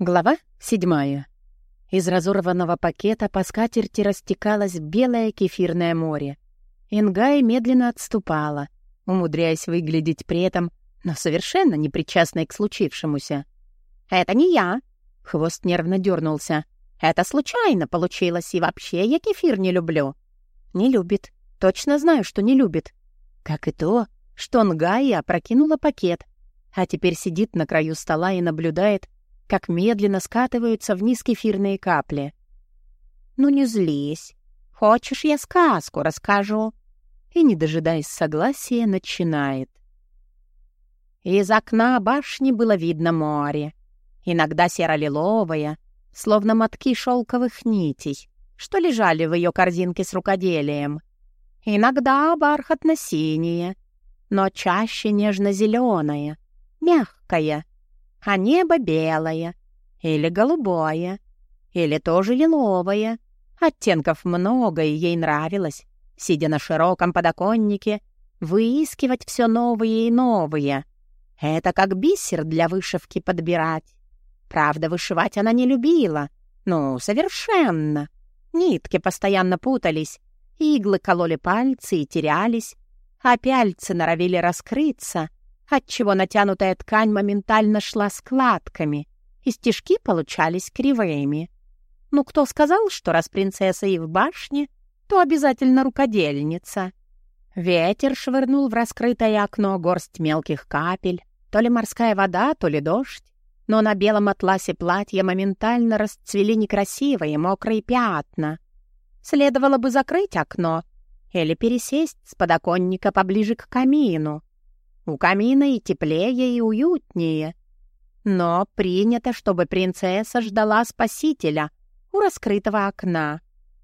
Глава седьмая. Из разорванного пакета по скатерти растекалось белое кефирное море. Ингай медленно отступала, умудряясь выглядеть при этом, но совершенно не причастной к случившемуся. «Это не я!» — хвост нервно дернулся. «Это случайно получилось, и вообще я кефир не люблю». «Не любит. Точно знаю, что не любит. Как и то, что Нгая опрокинула пакет, а теперь сидит на краю стола и наблюдает, как медленно скатываются вниз кефирные капли. «Ну не злись. Хочешь, я сказку расскажу?» И, не дожидаясь согласия, начинает. Из окна башни было видно море. Иногда серо-лиловое, словно мотки шелковых нитей, что лежали в ее корзинке с рукоделием. Иногда бархатно-синее, но чаще нежно-зеленое, мягкое, а небо белое или голубое, или тоже лиловое. Оттенков много, и ей нравилось, сидя на широком подоконнике, выискивать все новые и новые. Это как бисер для вышивки подбирать. Правда, вышивать она не любила. Ну, совершенно. Нитки постоянно путались, иглы кололи пальцы и терялись, а пяльцы норовили раскрыться, отчего натянутая ткань моментально шла складками, и стежки получались кривыми. Ну, кто сказал, что раз принцесса и в башне, то обязательно рукодельница? Ветер швырнул в раскрытое окно горсть мелких капель, то ли морская вода, то ли дождь, но на белом атласе платья моментально расцвели некрасивые мокрые пятна. Следовало бы закрыть окно или пересесть с подоконника поближе к камину, у камина и теплее, и уютнее. Но принято, чтобы принцесса ждала спасителя у раскрытого окна.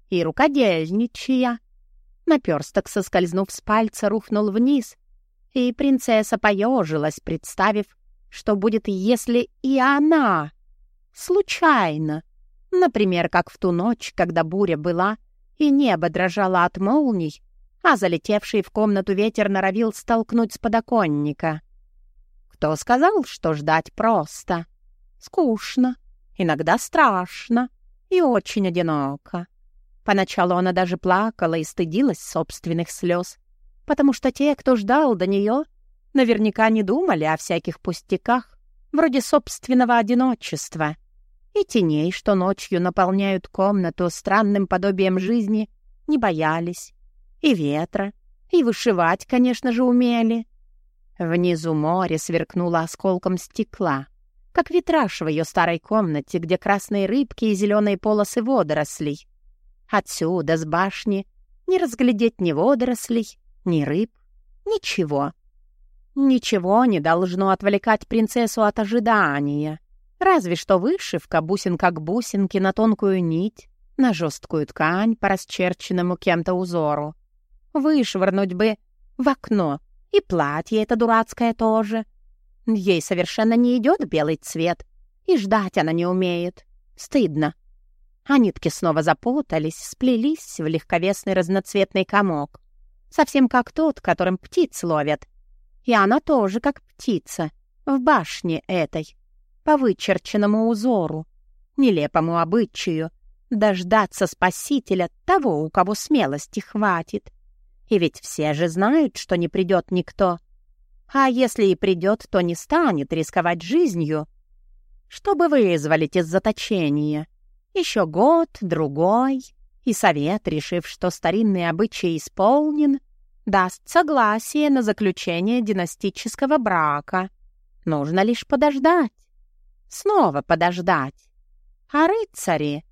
И рукодельничая. Наперсток, соскользнув с пальца, рухнул вниз, и принцесса поежилась, представив, что будет, если и она случайно, например, как в ту ночь, когда буря была, и небо дрожало от молний, а залетевший в комнату ветер норовил столкнуть с подоконника. Кто сказал, что ждать просто? Скучно, иногда страшно и очень одиноко. Поначалу она даже плакала и стыдилась собственных слез, потому что те, кто ждал до нее, наверняка не думали о всяких пустяках, вроде собственного одиночества и теней, что ночью наполняют комнату странным подобием жизни, не боялись и ветра, и вышивать, конечно же, умели. Внизу море сверкнуло осколком стекла, как витраж в ее старой комнате, где красные рыбки и зеленые полосы водорослей. Отсюда, с башни, не разглядеть ни водорослей, ни рыб, ничего. Ничего не должно отвлекать принцессу от ожидания. Разве что вышивка бусинка к бусинке на тонкую нить, на жесткую ткань по расчерченному кем-то узору. Вышвырнуть бы в окно. И платье это дурацкое тоже. Ей совершенно не идет белый цвет. И ждать она не умеет. Стыдно. А нитки снова запутались, сплелись в легковесный разноцветный комок. Совсем как тот, которым птиц ловят. И она тоже как птица, в башне этой, по вычерченному узору, нелепому обычаю, дождаться спасителя того, у кого смелости хватит. И ведь все же знают, что не придет никто. А если и придет, то не станет рисковать жизнью, чтобы вызволить из заточения. Еще год, другой, и совет, решив, что старинный обычай исполнен, даст согласие на заключение династического брака. Нужно лишь подождать. Снова подождать. А рыцари?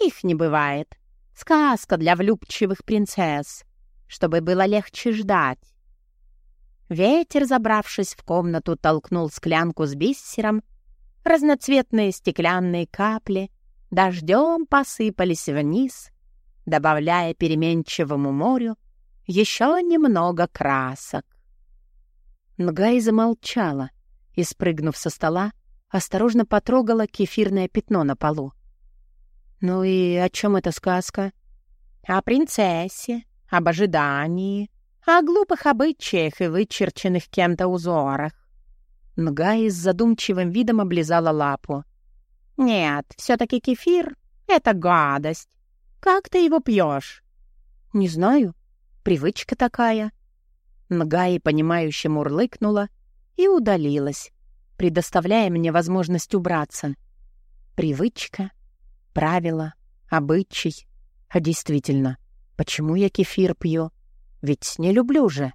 Их не бывает. Сказка для влюбчивых принцесс чтобы было легче ждать. Ветер, забравшись в комнату, толкнул склянку с бисером. Разноцветные стеклянные капли дождем посыпались вниз, добавляя переменчивому морю еще немного красок. Нгай замолчала и, спрыгнув со стола, осторожно потрогала кефирное пятно на полу. «Ну и о чем эта сказка?» «О принцессе, об ожидании, о глупых обычаях и вычерченных кем-то узорах. Нгай с задумчивым видом облизала лапу. «Нет, все-таки кефир — это гадость. Как ты его пьешь?» «Не знаю. Привычка такая». Нгаи, понимающе мурлыкнула и удалилась, предоставляя мне возможность убраться. Привычка, правила, обычай. А действительно, почему я кефир пью? Ведь не люблю же.